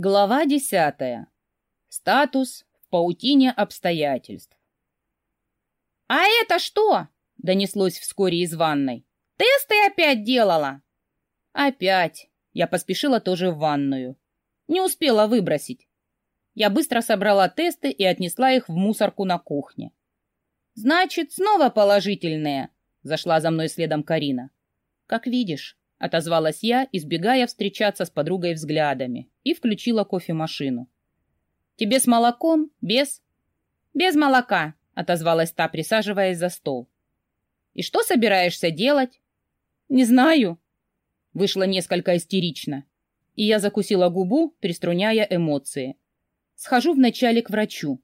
Глава десятая. Статус в паутине обстоятельств. «А это что?» — донеслось вскоре из ванной. «Тесты опять делала?» «Опять!» — я поспешила тоже в ванную. Не успела выбросить. Я быстро собрала тесты и отнесла их в мусорку на кухне. «Значит, снова положительные!» — зашла за мной следом Карина. «Как видишь, — отозвалась я, избегая встречаться с подругой взглядами, и включила кофемашину. «Тебе с молоком? Без?» «Без молока», — отозвалась та, присаживаясь за стол. «И что собираешься делать?» «Не знаю». Вышло несколько истерично, и я закусила губу, приструняя эмоции. «Схожу вначале к врачу».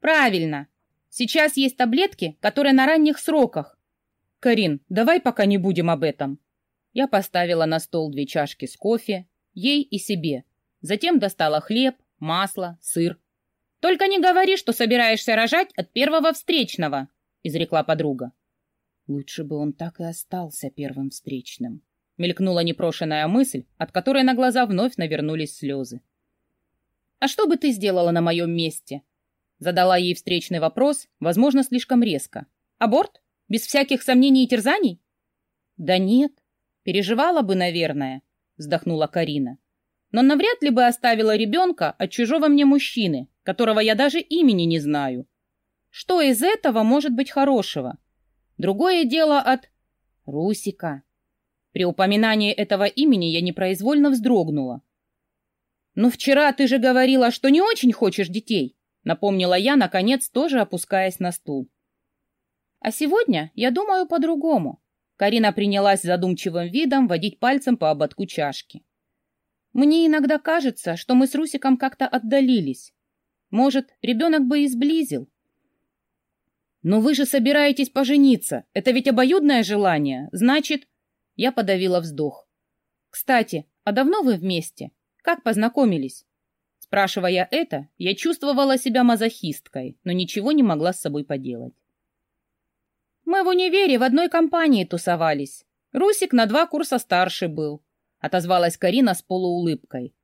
«Правильно. Сейчас есть таблетки, которые на ранних сроках». «Карин, давай пока не будем об этом», я поставила на стол две чашки с кофе, ей и себе. Затем достала хлеб, масло, сыр. «Только не говори, что собираешься рожать от первого встречного», — изрекла подруга. «Лучше бы он так и остался первым встречным», — мелькнула непрошенная мысль, от которой на глаза вновь навернулись слезы. «А что бы ты сделала на моем месте?» Задала ей встречный вопрос, возможно, слишком резко. «Аборт? Без всяких сомнений и терзаний?» «Да нет, Переживала бы, наверное, вздохнула Карина. Но навряд ли бы оставила ребенка от чужого мне мужчины, которого я даже имени не знаю. Что из этого может быть хорошего? Другое дело от... Русика. При упоминании этого имени я непроизвольно вздрогнула. «Ну вчера ты же говорила, что не очень хочешь детей», напомнила я, наконец, тоже опускаясь на стул. «А сегодня я думаю по-другому. Карина принялась задумчивым видом водить пальцем по ободку чашки. Мне иногда кажется, что мы с Русиком как-то отдалились. Может, ребенок бы и сблизил. Но вы же собираетесь пожениться. Это ведь обоюдное желание. Значит, я подавила вздох. Кстати, а давно вы вместе? Как познакомились? Спрашивая это, я чувствовала себя мазохисткой, но ничего не могла с собой поделать. Мы в универе в одной компании тусовались. Русик на два курса старше был, отозвалась Карина с полуулыбкой.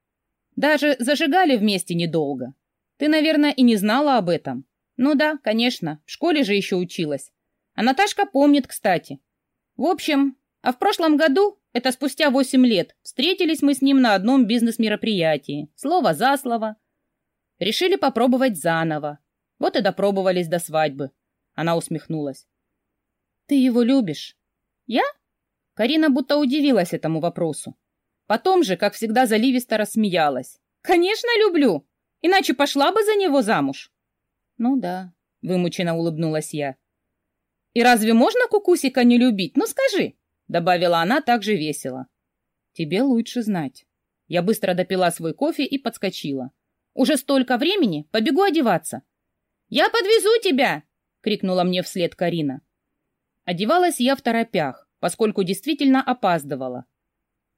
Даже зажигали вместе недолго. Ты, наверное, и не знала об этом. Ну да, конечно, в школе же еще училась. А Наташка помнит, кстати. В общем, а в прошлом году, это спустя восемь лет, встретились мы с ним на одном бизнес-мероприятии. Слово за слово. Решили попробовать заново. Вот и допробовались до свадьбы. Она усмехнулась. Ты его любишь? Я? Карина будто удивилась этому вопросу. Потом же, как всегда, заливисто рассмеялась. Конечно, люблю. Иначе пошла бы за него замуж. Ну да, вымученно улыбнулась я. И разве можно кукусика не любить? Ну скажи, добавила она также весело. Тебе лучше знать. Я быстро допила свой кофе и подскочила. Уже столько времени, побегу одеваться. Я подвезу тебя, крикнула мне вслед Карина. Одевалась я в торопях, поскольку действительно опаздывала.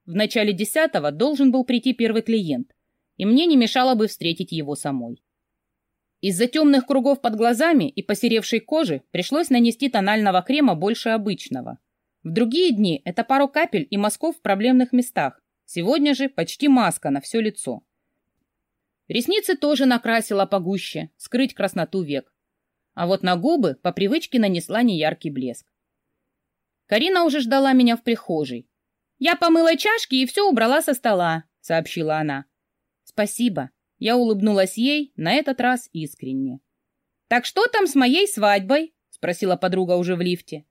В начале десятого должен был прийти первый клиент, и мне не мешало бы встретить его самой. Из-за темных кругов под глазами и посеревшей кожи пришлось нанести тонального крема больше обычного. В другие дни это пару капель и мазков в проблемных местах. Сегодня же почти маска на все лицо. Ресницы тоже накрасила погуще, скрыть красноту век. А вот на губы по привычке нанесла неяркий блеск. Карина уже ждала меня в прихожей. «Я помыла чашки и все убрала со стола», — сообщила она. «Спасибо». Я улыбнулась ей, на этот раз искренне. «Так что там с моей свадьбой?» — спросила подруга уже в лифте.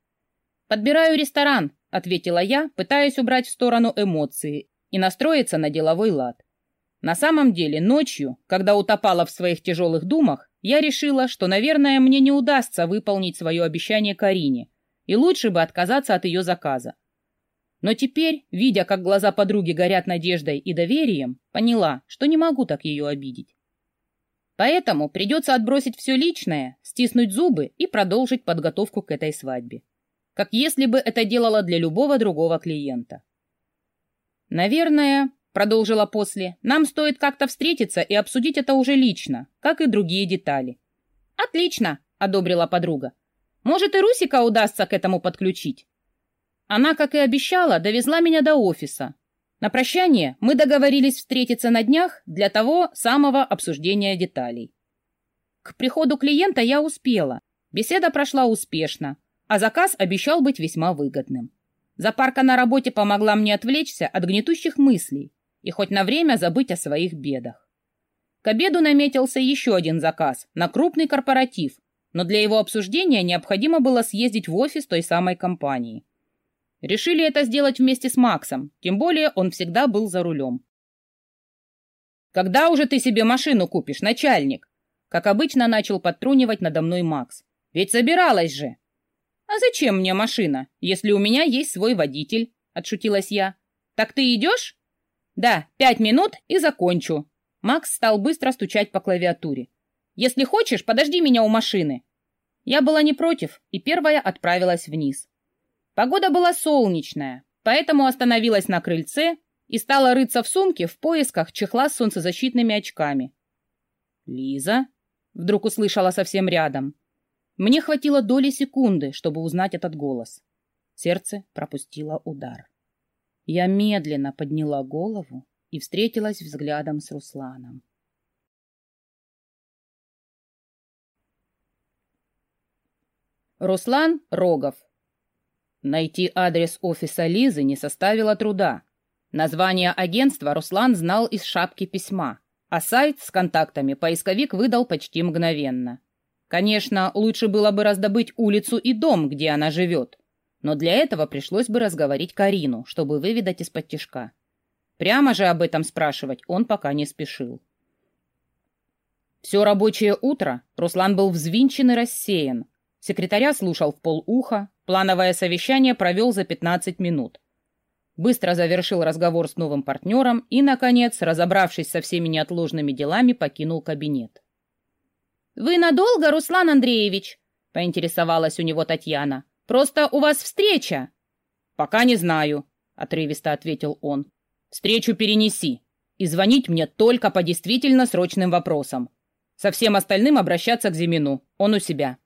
«Подбираю ресторан», — ответила я, пытаясь убрать в сторону эмоции и настроиться на деловой лад. На самом деле, ночью, когда утопала в своих тяжелых думах, я решила, что, наверное, мне не удастся выполнить свое обещание Карине — и лучше бы отказаться от ее заказа. Но теперь, видя, как глаза подруги горят надеждой и доверием, поняла, что не могу так ее обидеть. Поэтому придется отбросить все личное, стиснуть зубы и продолжить подготовку к этой свадьбе. Как если бы это делала для любого другого клиента. «Наверное, — продолжила после, — нам стоит как-то встретиться и обсудить это уже лично, как и другие детали». «Отлично!» — одобрила подруга. Может, и Русика удастся к этому подключить. Она, как и обещала, довезла меня до офиса. На прощание мы договорились встретиться на днях для того самого обсуждения деталей. К приходу клиента я успела. Беседа прошла успешно, а заказ обещал быть весьма выгодным. Запарка на работе помогла мне отвлечься от гнетущих мыслей и хоть на время забыть о своих бедах. К обеду наметился еще один заказ на крупный корпоратив, но для его обсуждения необходимо было съездить в офис той самой компании. Решили это сделать вместе с Максом, тем более он всегда был за рулем. «Когда уже ты себе машину купишь, начальник?» Как обычно, начал подтрунивать надо мной Макс. «Ведь собиралась же!» «А зачем мне машина, если у меня есть свой водитель?» — отшутилась я. «Так ты идешь?» «Да, пять минут и закончу». Макс стал быстро стучать по клавиатуре. «Если хочешь, подожди меня у машины». Я была не против и первая отправилась вниз. Погода была солнечная, поэтому остановилась на крыльце и стала рыться в сумке в поисках чехла с солнцезащитными очками. «Лиза?» — вдруг услышала совсем рядом. Мне хватило доли секунды, чтобы узнать этот голос. Сердце пропустило удар. Я медленно подняла голову и встретилась взглядом с Русланом. Руслан Рогов Найти адрес офиса Лизы не составило труда. Название агентства Руслан знал из шапки письма, а сайт с контактами поисковик выдал почти мгновенно. Конечно, лучше было бы раздобыть улицу и дом, где она живет, но для этого пришлось бы разговорить Карину, чтобы выведать из-под тишка. Прямо же об этом спрашивать он пока не спешил. Все рабочее утро Руслан был взвинчен и рассеян. Секретаря слушал в полуха, Плановое совещание провел за 15 минут. Быстро завершил разговор с новым партнером и, наконец, разобравшись со всеми неотложными делами, покинул кабинет. «Вы надолго, Руслан Андреевич?» — поинтересовалась у него Татьяна. «Просто у вас встреча». «Пока не знаю», — отрывисто ответил он. «Встречу перенеси. И звонить мне только по действительно срочным вопросам. Со всем остальным обращаться к Зимину. Он у себя».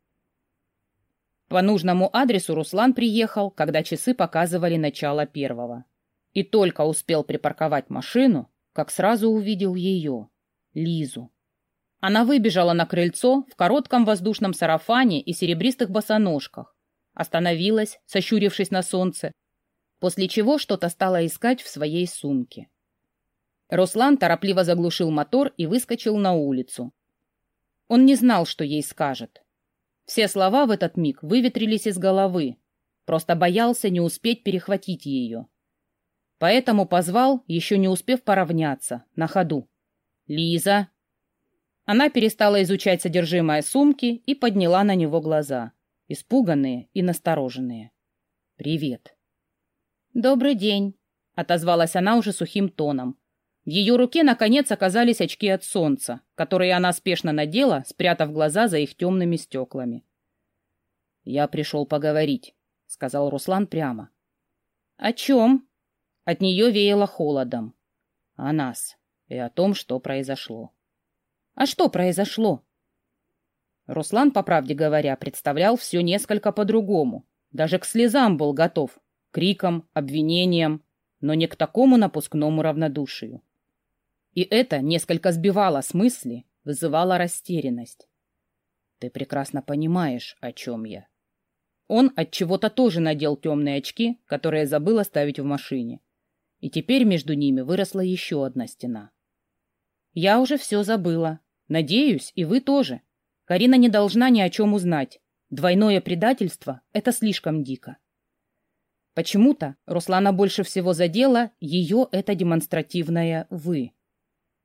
По нужному адресу Руслан приехал, когда часы показывали начало первого. И только успел припарковать машину, как сразу увидел ее, Лизу. Она выбежала на крыльцо в коротком воздушном сарафане и серебристых босоножках, остановилась, сощурившись на солнце, после чего что-то стала искать в своей сумке. Руслан торопливо заглушил мотор и выскочил на улицу. Он не знал, что ей скажет. Все слова в этот миг выветрились из головы. Просто боялся не успеть перехватить ее. Поэтому позвал, еще не успев поравняться, на ходу. «Лиза!» Она перестала изучать содержимое сумки и подняла на него глаза, испуганные и настороженные. «Привет!» «Добрый день!» — отозвалась она уже сухим тоном, в ее руке, наконец, оказались очки от солнца, которые она спешно надела, спрятав глаза за их темными стеклами. «Я пришел поговорить», — сказал Руслан прямо. «О чем?» От нее веяло холодом. «О нас и о том, что произошло». «А что произошло?» Руслан, по правде говоря, представлял все несколько по-другому. Даже к слезам был готов, крикам, обвинениям, но не к такому напускному равнодушию. И это несколько сбивало с мысли, вызывало растерянность. Ты прекрасно понимаешь, о чем я. Он от чего-то тоже надел темные очки, которые забыл оставить в машине. И теперь между ними выросла еще одна стена. Я уже все забыла. Надеюсь, и вы тоже. Карина не должна ни о чем узнать. Двойное предательство — это слишком дико. Почему-то Руслана больше всего задела ее это демонстративное «вы».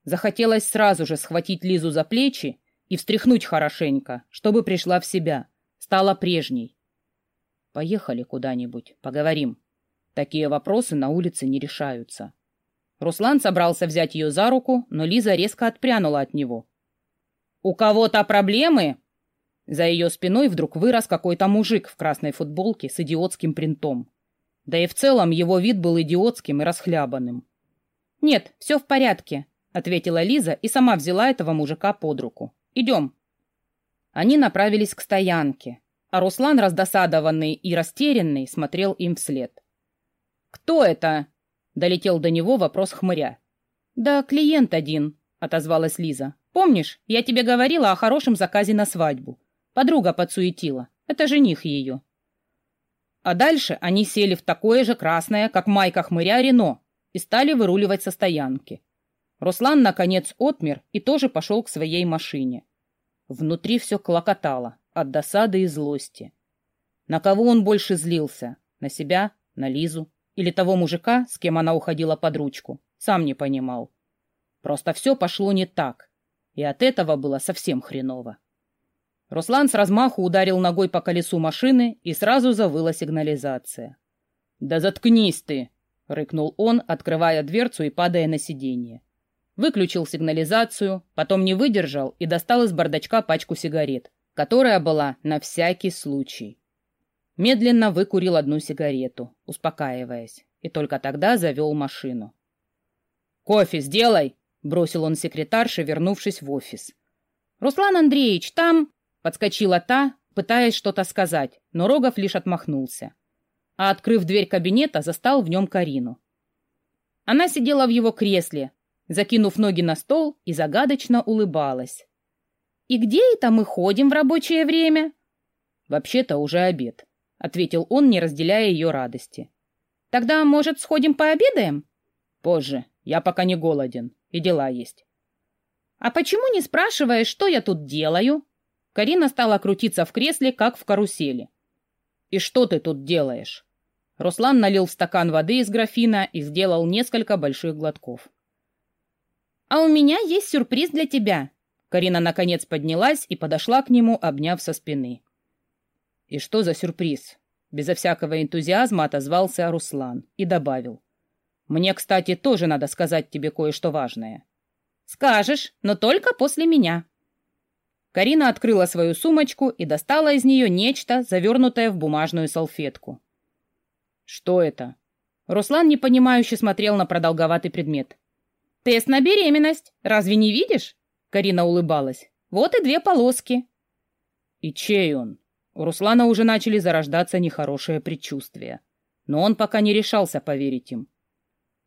Захотелось сразу же схватить Лизу за плечи и встряхнуть хорошенько, чтобы пришла в себя, стала прежней. Поехали куда-нибудь, поговорим. Такие вопросы на улице не решаются. Руслан собрался взять ее за руку, но Лиза резко отпрянула от него. «У кого-то проблемы?» За ее спиной вдруг вырос какой-то мужик в красной футболке с идиотским принтом. Да и в целом его вид был идиотским и расхлябанным. «Нет, все в порядке», ответила Лиза и сама взяла этого мужика под руку. Идем. Они направились к стоянке, а Руслан, раздосадованный и растерянный, смотрел им вслед. «Кто это?» Долетел до него вопрос хмыря. «Да клиент один», — отозвалась Лиза. «Помнишь, я тебе говорила о хорошем заказе на свадьбу? Подруга подсуетила. Это жених ее». А дальше они сели в такое же красное, как майка хмыря Рено, и стали выруливать со стоянки. Руслан, наконец, отмер и тоже пошел к своей машине. Внутри все клокотало от досады и злости. На кого он больше злился? На себя? На Лизу? Или того мужика, с кем она уходила под ручку? Сам не понимал. Просто все пошло не так, и от этого было совсем хреново. Руслан с размаху ударил ногой по колесу машины, и сразу завыла сигнализация. «Да заткнись ты!» — рыкнул он, открывая дверцу и падая на сиденье. Выключил сигнализацию, потом не выдержал и достал из бардачка пачку сигарет, которая была на всякий случай. Медленно выкурил одну сигарету, успокаиваясь, и только тогда завел машину. «Кофе сделай!» — бросил он секретарше, вернувшись в офис. «Руслан Андреевич, там...» — подскочила та, пытаясь что-то сказать, но Рогов лишь отмахнулся. А, открыв дверь кабинета, застал в нем Карину. Она сидела в его кресле, закинув ноги на стол и загадочно улыбалась. «И где это мы ходим в рабочее время?» «Вообще-то уже обед», — ответил он, не разделяя ее радости. «Тогда, может, сходим пообедаем?» «Позже. Я пока не голоден, и дела есть». «А почему не спрашиваешь, что я тут делаю?» Карина стала крутиться в кресле, как в карусели. «И что ты тут делаешь?» Руслан налил в стакан воды из графина и сделал несколько больших глотков. «А у меня есть сюрприз для тебя!» Карина наконец поднялась и подошла к нему, обняв со спины. «И что за сюрприз?» Безо всякого энтузиазма отозвался Руслан и добавил. «Мне, кстати, тоже надо сказать тебе кое-что важное». «Скажешь, но только после меня». Карина открыла свою сумочку и достала из нее нечто, завернутое в бумажную салфетку. «Что это?» Руслан непонимающе смотрел на продолговатый предмет. «Тест на беременность. Разве не видишь?» Карина улыбалась. «Вот и две полоски». «И чей он?» У Руслана уже начали зарождаться нехорошие предчувствия. Но он пока не решался поверить им.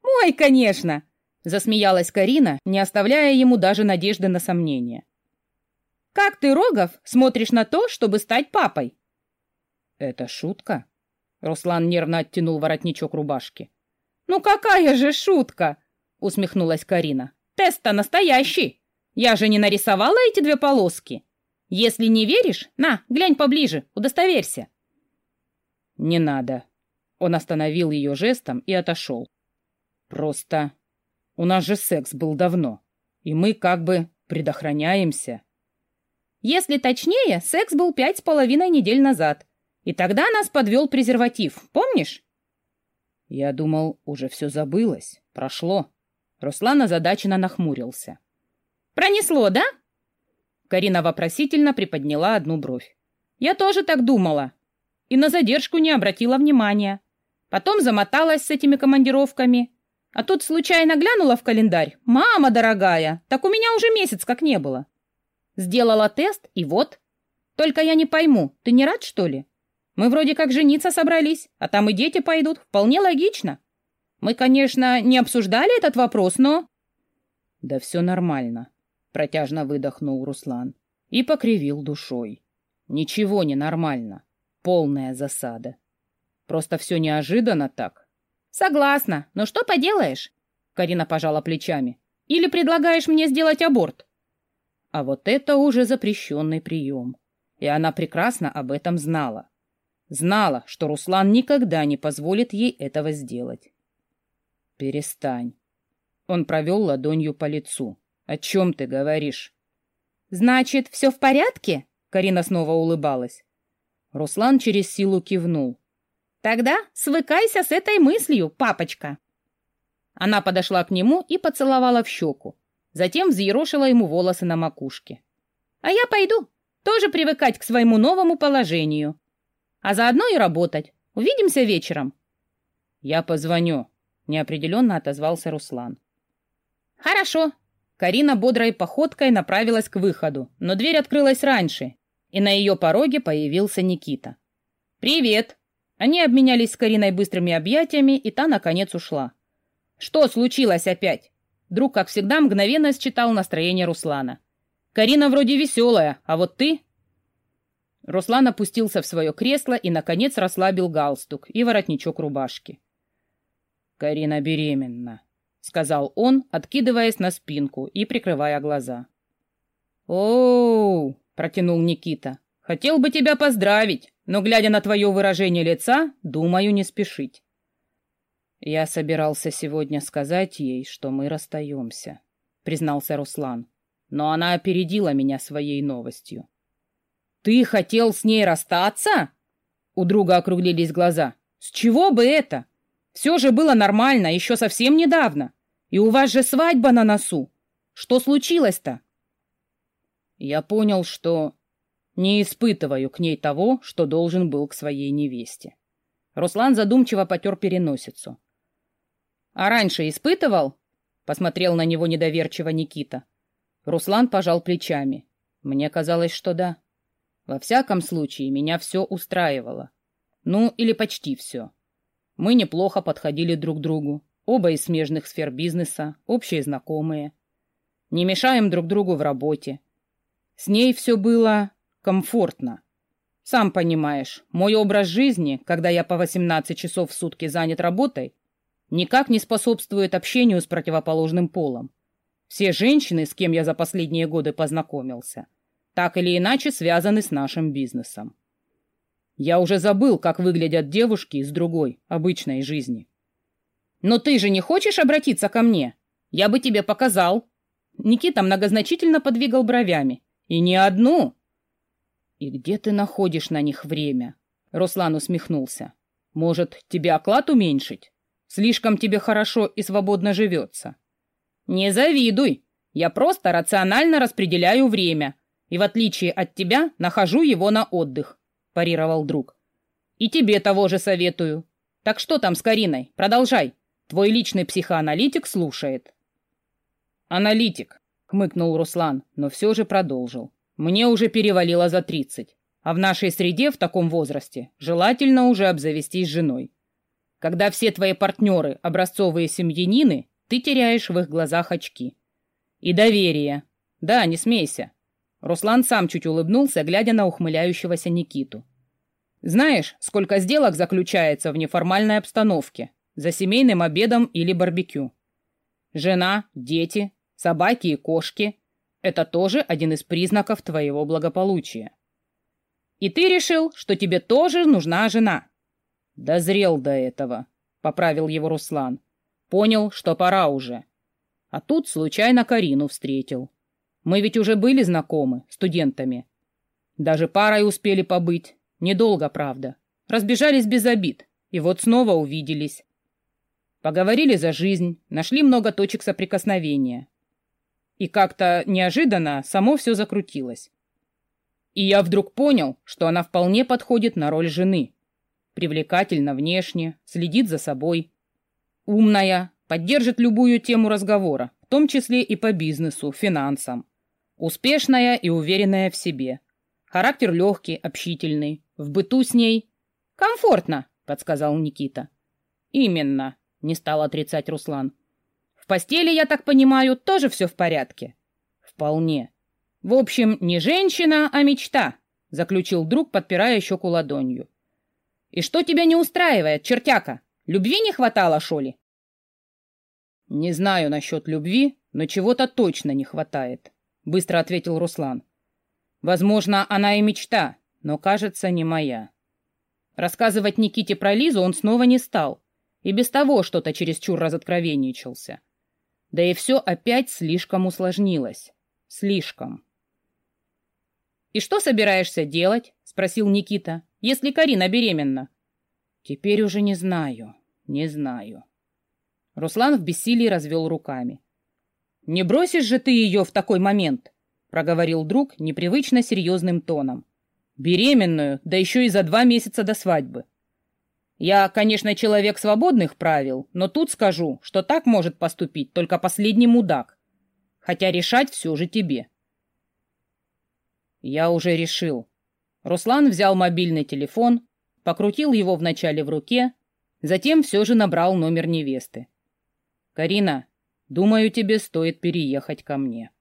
«Мой, конечно!» — засмеялась Карина, не оставляя ему даже надежды на сомнение. «Как ты, Рогов, смотришь на то, чтобы стать папой?» «Это шутка?» Руслан нервно оттянул воротничок рубашки. «Ну какая же шутка!» — усмехнулась Карина. «Тест-то настоящий! Я же не нарисовала эти две полоски! Если не веришь, на, глянь поближе, удостоверься!» «Не надо!» Он остановил ее жестом и отошел. «Просто... У нас же секс был давно, и мы как бы предохраняемся». «Если точнее, секс был пять с половиной недель назад, и тогда нас подвел презерватив, помнишь?» «Я думал, уже все забылось, прошло». Руслан озадаченно нахмурился. «Пронесло, да?» Карина вопросительно приподняла одну бровь. «Я тоже так думала. И на задержку не обратила внимания. Потом замоталась с этими командировками. А тут случайно глянула в календарь. «Мама дорогая, так у меня уже месяц как не было». Сделала тест, и вот. Только я не пойму, ты не рад, что ли? Мы вроде как жениться собрались, а там и дети пойдут. Вполне логично. Мы, конечно, не обсуждали этот вопрос, но... Да все нормально, протяжно выдохнул Руслан и покривил душой. Ничего не нормально. Полная засада. Просто все неожиданно так. Согласна, но что поделаешь? Карина пожала плечами. Или предлагаешь мне сделать аборт? А вот это уже запрещенный прием. И она прекрасно об этом знала. Знала, что Руслан никогда не позволит ей этого сделать. «Перестань». Он провел ладонью по лицу. «О чем ты говоришь?» «Значит, все в порядке?» Карина снова улыбалась. Руслан через силу кивнул. «Тогда свыкайся с этой мыслью, папочка!» Она подошла к нему и поцеловала в щеку. Затем взъерошила ему волосы на макушке. «А я пойду. Тоже привыкать к своему новому положению. А заодно и работать. Увидимся вечером». «Я позвоню», неопределенно отозвался Руслан. Хорошо. Карина бодрой походкой направилась к выходу, но дверь открылась раньше, и на ее пороге появился Никита. «Привет!» Они обменялись с Кариной быстрыми объятиями, и та, наконец, ушла. Что случилось опять? Друг, как всегда, мгновенно считал настроение Руслана. Карина вроде веселая, а вот ты... Руслан опустился в свое кресло и, наконец, расслабил галстук и воротничок рубашки. «Карина беременна», — сказал он, откидываясь на спинку и прикрывая глаза. «Оу!» — протянул Никита. «Хотел бы тебя поздравить, но, глядя на твое выражение лица, думаю, не спешить». «Я собирался сегодня сказать ей, что мы расстаемся», — признался Руслан. «Но она опередила меня своей новостью. «Ты хотел с ней расстаться?» У друга округлились глаза. «С чего бы это? Все же было нормально еще совсем недавно. И у вас же свадьба на носу. Что случилось-то?» Я понял, что не испытываю к ней того, что должен был к своей невесте. Руслан задумчиво потер переносицу. «А раньше испытывал?» — посмотрел на него недоверчиво Никита. Руслан пожал плечами. «Мне казалось, что да». Во всяком случае, меня все устраивало. Ну, или почти все. Мы неплохо подходили друг другу, оба из смежных сфер бизнеса, общие знакомые. Не мешаем друг другу в работе. С ней все было комфортно. Сам понимаешь, мой образ жизни, когда я по 18 часов в сутки занят работой, никак не способствует общению с противоположным полом. Все женщины, с кем я за последние годы познакомился – так или иначе связаны с нашим бизнесом. Я уже забыл, как выглядят девушки из другой, обычной жизни. Но ты же не хочешь обратиться ко мне? Я бы тебе показал. Никита многозначительно подвигал бровями. И не одну. И где ты находишь на них время? Руслан усмехнулся. Может, тебе оклад уменьшить? Слишком тебе хорошо и свободно живется. Не завидуй. Я просто рационально распределяю время, и в отличие от тебя нахожу его на отдых», – парировал друг. «И тебе того же советую. Так что там с Кариной? Продолжай. Твой личный психоаналитик слушает». «Аналитик», – хмыкнул Руслан, но все же продолжил. «Мне уже перевалило за тридцать, а в нашей среде в таком возрасте желательно уже обзавестись женой. Когда все твои партнеры – образцовые семьянины, ты теряешь в их глазах очки. И доверие. Да, не смейся. Руслан сам чуть улыбнулся, глядя на ухмыляющегося Никиту. «Знаешь, сколько сделок заключается в неформальной обстановке, за семейным обедом или барбекю? Жена, дети, собаки и кошки – это тоже один из признаков твоего благополучия. И ты решил, что тебе тоже нужна жена?» «Дозрел до этого», — поправил его Руслан. «Понял, что пора уже. А тут случайно Карину встретил. Мы ведь уже были знакомы, студентами. Даже парой успели побыть. Недолго, правда. Разбежались без обид. И вот снова увиделись. Поговорили за жизнь, нашли много точек соприкосновения. И как-то неожиданно само все закрутилось. И я вдруг понял, что она вполне подходит на роль жены. Привлекательна внешне, следит за собой. Умная, поддержит любую тему разговора, в том числе и по бизнесу, финансам. Успешная и уверенная в себе. Характер легкий, общительный. В быту с ней... Комфортно, подсказал Никита. Именно, не стал отрицать Руслан. В постели, я так понимаю, тоже все в порядке? Вполне. В общем, не женщина, а мечта, заключил друг, подпирая щеку ладонью. И что тебя не устраивает, чертяка? Любви не хватало, шоли? Не знаю насчет любви, но чего-то точно не хватает быстро ответил Руслан. Возможно, она и мечта, но, кажется, не моя. Рассказывать Никите про Лизу он снова не стал, и без того что-то чересчур разоткровенничался. Да и все опять слишком усложнилось. Слишком. «И что собираешься делать?» — спросил Никита. «Если Карина беременна?» «Теперь уже не знаю, не знаю». Руслан в бессилии развел руками. «Не бросишь же ты ее в такой момент», — проговорил друг непривычно серьезным тоном. «Беременную, да еще и за два месяца до свадьбы. Я, конечно, человек свободных правил, но тут скажу, что так может поступить только последний мудак. Хотя решать все же тебе». Я уже решил. Руслан взял мобильный телефон, покрутил его вначале в руке, затем все же набрал номер невесты. Карина, думаю, тебе стоит переехать ко мне.